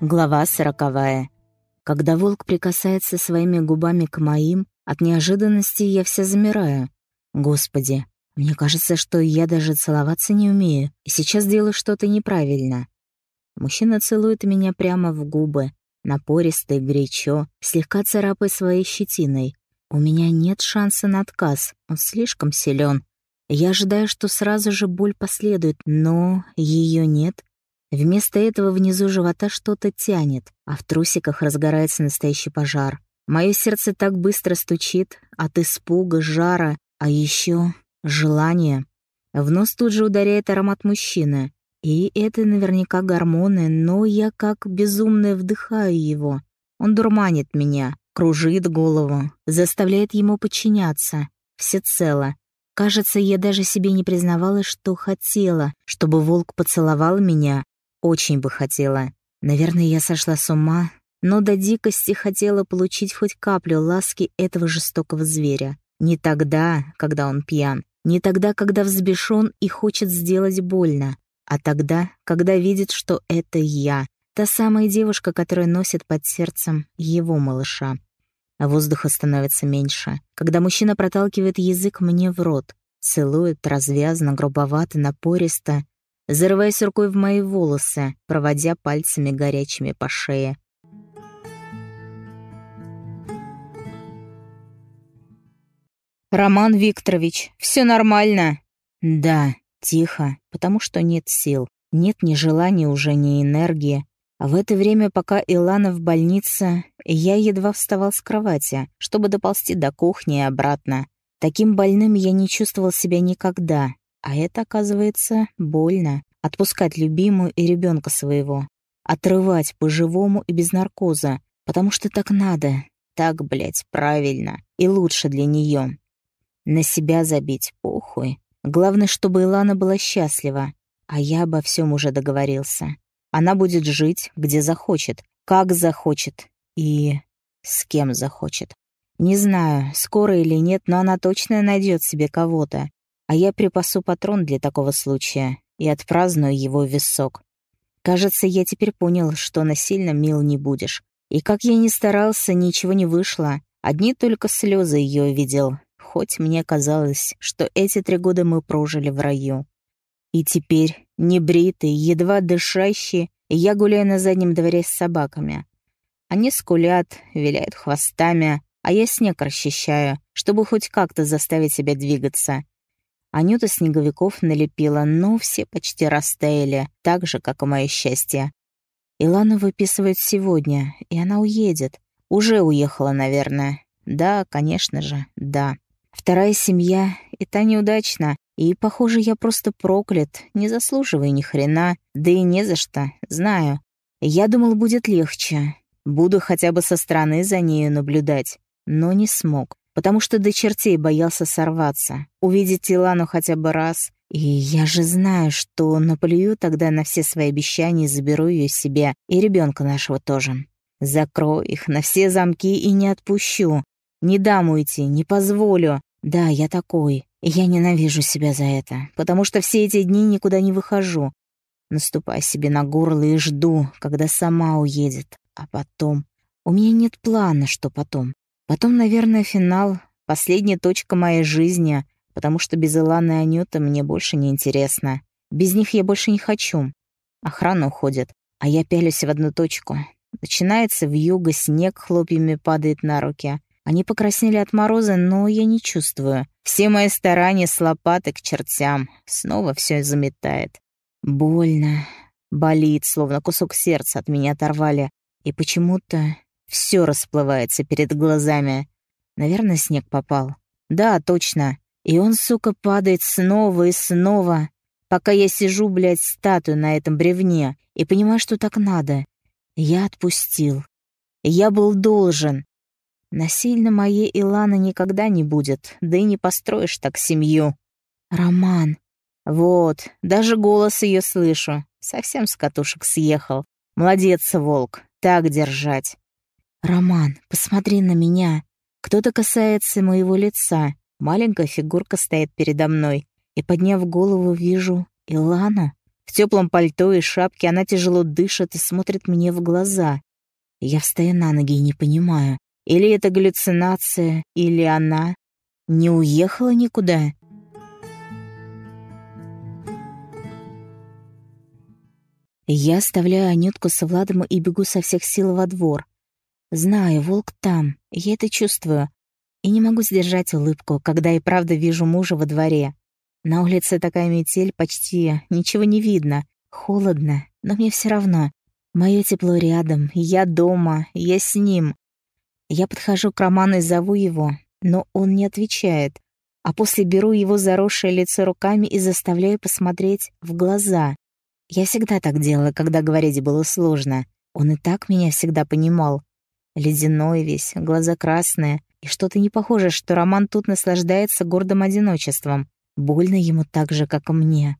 Глава сороковая. Когда волк прикасается своими губами к моим, от неожиданности я вся замираю. Господи, мне кажется, что я даже целоваться не умею, и сейчас делаю что-то неправильно. Мужчина целует меня прямо в губы, напористо и горячо, слегка царапая своей щетиной. У меня нет шанса на отказ, он слишком силен. Я ожидаю, что сразу же боль последует, но ее нет. Вместо этого внизу живота что-то тянет, а в трусиках разгорается настоящий пожар. Мое сердце так быстро стучит от испуга, жара, а еще желания. В нос тут же ударяет аромат мужчины. И это наверняка гормоны, но я как безумная вдыхаю его. Он дурманит меня, кружит голову, заставляет ему подчиняться. Всецело. Кажется, я даже себе не признавала, что хотела, чтобы волк поцеловал меня, очень бы хотела. Наверное, я сошла с ума, но до дикости хотела получить хоть каплю ласки этого жестокого зверя. Не тогда, когда он пьян, не тогда, когда взбешен и хочет сделать больно, а тогда, когда видит, что это я, та самая девушка, которая носит под сердцем его малыша. Воздуха становится меньше, когда мужчина проталкивает язык мне в рот, целует развязно, грубовато, напористо, зарываясь рукой в мои волосы, проводя пальцами горячими по шее. «Роман Викторович, все нормально?» «Да, тихо, потому что нет сил, нет ни желания уже, ни энергии. А в это время, пока Илана в больнице, я едва вставал с кровати, чтобы доползти до кухни и обратно. Таким больным я не чувствовал себя никогда, а это, оказывается, больно. Отпускать любимую и ребенка своего. Отрывать по-живому и без наркоза. Потому что так надо. Так, блядь, правильно. И лучше для нее. На себя забить похуй. Главное, чтобы Илана была счастлива. А я обо всем уже договорился. Она будет жить, где захочет, как захочет и с кем захочет. Не знаю, скоро или нет, но она точно найдет себе кого-то. А я припасу патрон для такого случая и отпраздную его в висок. Кажется, я теперь понял, что насильно мил не будешь. И как я ни старался, ничего не вышло. Одни только слезы ее видел, хоть мне казалось, что эти три года мы прожили в раю. И теперь, небритый, едва дышащий, я гуляю на заднем дворе с собаками. Они скулят, виляют хвостами, а я снег расчищаю, чтобы хоть как-то заставить себя двигаться. Анюта снеговиков налепила, но все почти растаяли, так же, как и мое счастье. Илану выписывают сегодня, и она уедет. Уже уехала, наверное. Да, конечно же, да. Вторая семья, и та неудачна. И, похоже, я просто проклят, не заслуживаю ни хрена, да и не за что, знаю. Я думал, будет легче. Буду хотя бы со стороны за нею наблюдать, но не смог потому что до чертей боялся сорваться, увидеть Илану хотя бы раз. И я же знаю, что наплюю тогда на все свои обещания и заберу ее себе, и ребенка нашего тоже. Закрою их на все замки и не отпущу. Не дам уйти, не позволю. Да, я такой, я ненавижу себя за это, потому что все эти дни никуда не выхожу. Наступаю себе на горло и жду, когда сама уедет. А потом... У меня нет плана, что потом. Потом, наверное, финал, последняя точка моей жизни, потому что без Иланы и Анюты мне больше не интересно. Без них я больше не хочу. Охрана уходит, а я пялюсь в одну точку. Начинается вьюга, снег хлопьями падает на руки. Они покраснели от мороза, но я не чувствую. Все мои старания с лопаты к чертям. Снова все заметает. Больно. Болит, словно кусок сердца от меня оторвали. И почему-то все расплывается перед глазами. Наверное, снег попал. Да, точно. И он, сука, падает снова и снова, пока я сижу, блядь, статую на этом бревне и понимаю, что так надо. Я отпустил. Я был должен. Насильно моей Иланы никогда не будет, да и не построишь так семью. Роман. Вот, даже голос ее слышу. Совсем с катушек съехал. Молодец, волк, так держать. «Роман, посмотри на меня. Кто-то касается моего лица. Маленькая фигурка стоит передо мной. И, подняв голову, вижу Илану. В теплом пальто и шапке она тяжело дышит и смотрит мне в глаза. Я встаю на ноги и не понимаю, или это галлюцинация, или она не уехала никуда. Я оставляю Анютку с Владом и бегу со всех сил во двор. Знаю, волк там, я это чувствую. И не могу сдержать улыбку, когда и правда вижу мужа во дворе. На улице такая метель, почти ничего не видно. Холодно, но мне все равно. Мое тепло рядом, я дома, я с ним. Я подхожу к Роману и зову его, но он не отвечает. А после беру его заросшее лицо руками и заставляю посмотреть в глаза. Я всегда так делала, когда говорить было сложно. Он и так меня всегда понимал. Ледяной весь, глаза красные, и что-то не похоже, что Роман тут наслаждается гордым одиночеством. Больно ему так же, как и мне.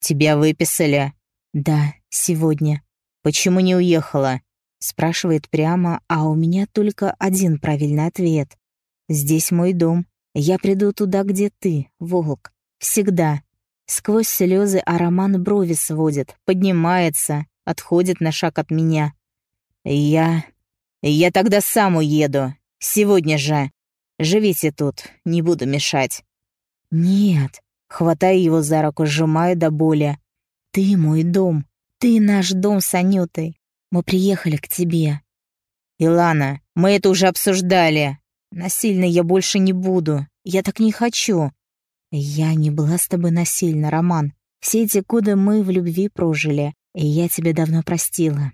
«Тебя выписали?» «Да, сегодня». «Почему не уехала?» Спрашивает прямо, а у меня только один правильный ответ. «Здесь мой дом. Я приду туда, где ты, волк. Всегда. Сквозь слезы а Роман брови сводит, поднимается, отходит на шаг от меня. Я... Я тогда сам уеду. Сегодня же. Живите тут, не буду мешать. Нет. Хватаю его за руку, сжимаю до боли. Ты мой дом. Ты наш дом с Анютой. Мы приехали к тебе. Илана, мы это уже обсуждали. Насильно я больше не буду. Я так не хочу. «Я не была с тобой насильно, Роман. Все эти годы мы в любви прожили, и я тебя давно простила».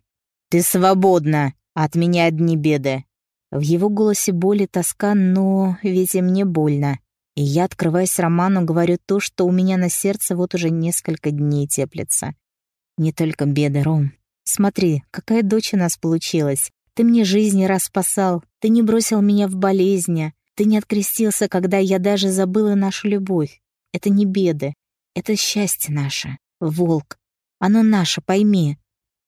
«Ты свободна! От меня одни беды!» В его голосе боль и тоска, но ведь и мне больно. И я, открываясь Роману, говорю то, что у меня на сердце вот уже несколько дней теплится. Не только беды, Ром. Смотри, какая дочь у нас получилась. Ты мне жизнь раз спасал, ты не бросил меня в болезни, ты не открестился, когда я даже забыла нашу любовь. Это не беды. Это счастье наше. Волк. Оно наше, пойми.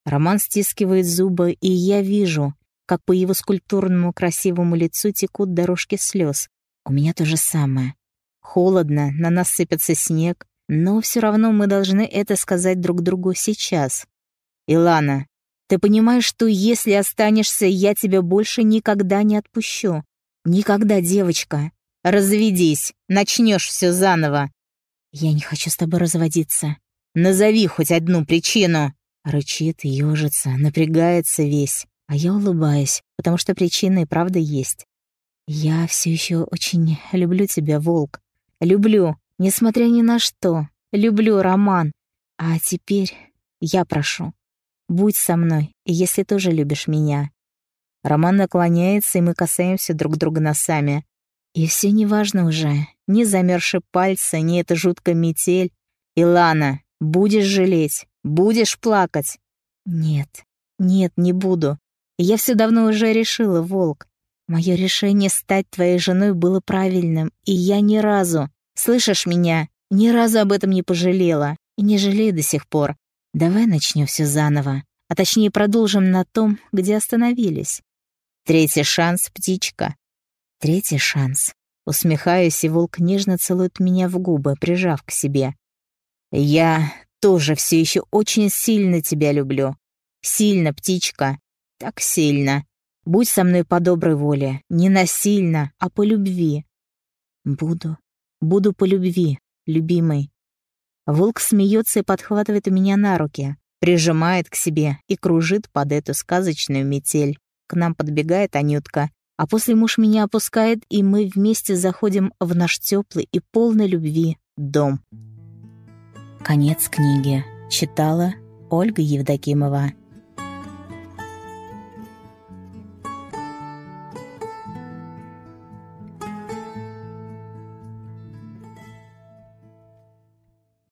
Роман стискивает зубы, и я вижу, как по его скульптурному красивому лицу текут дорожки слез. У меня то же самое. Холодно, на нас сыпется снег, но все равно мы должны это сказать друг другу сейчас. Илана, ты понимаешь, что если останешься, я тебя больше никогда не отпущу. «Никогда, девочка. Разведись, начнешь все заново». «Я не хочу с тобой разводиться. Назови хоть одну причину». Рычит, ежится, напрягается весь. А я улыбаюсь, потому что причина и правда есть. Я все еще очень люблю тебя, Волк. Люблю, несмотря ни на что. Люблю, Роман. А теперь я прошу, будь со мной, если тоже любишь меня. Роман наклоняется, и мы касаемся друг друга носами. И все неважно уже. Ни замерзшие пальцы, ни эта жуткая метель. Илана, будешь жалеть? Будешь плакать? Нет, нет, не буду. Я все давно уже решила, Волк. Мое решение стать твоей женой было правильным, и я ни разу, слышишь меня, ни разу об этом не пожалела и не жалею до сих пор. Давай начнем все заново, а точнее продолжим на том, где остановились. Третий шанс, птичка. Третий шанс. Усмехаюсь, и волк нежно целует меня в губы, прижав к себе. Я тоже все еще очень сильно тебя люблю. Сильно, птичка. Так сильно. Будь со мной по доброй воле. Не насильно, а по любви. Буду. Буду по любви, любимый. Волк смеется и подхватывает меня на руки, прижимает к себе и кружит под эту сказочную метель. К нам подбегает Анютка, а после муж меня опускает, и мы вместе заходим в наш теплый и полный любви дом. Конец книги. Читала Ольга Евдокимова.